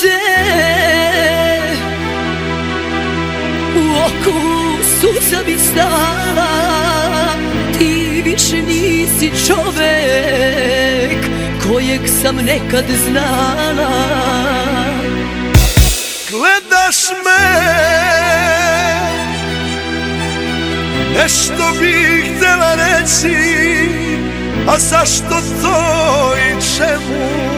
te U oku suza mi stala Ti više nisi čovek Kojeg sam nekad znala. Gledaš me Nešto bih htjela reći A zašto to i čemu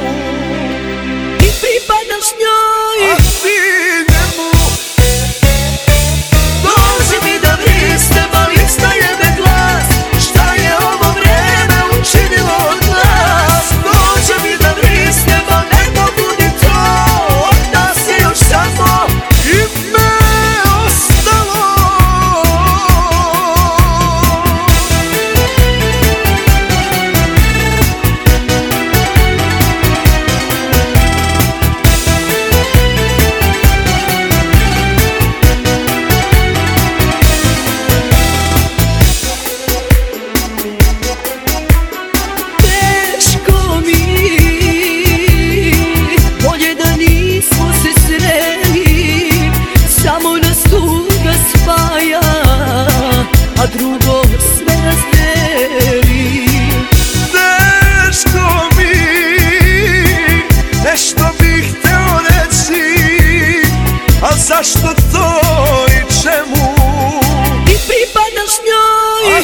zašto to i čemu? Ti pripadaš njoj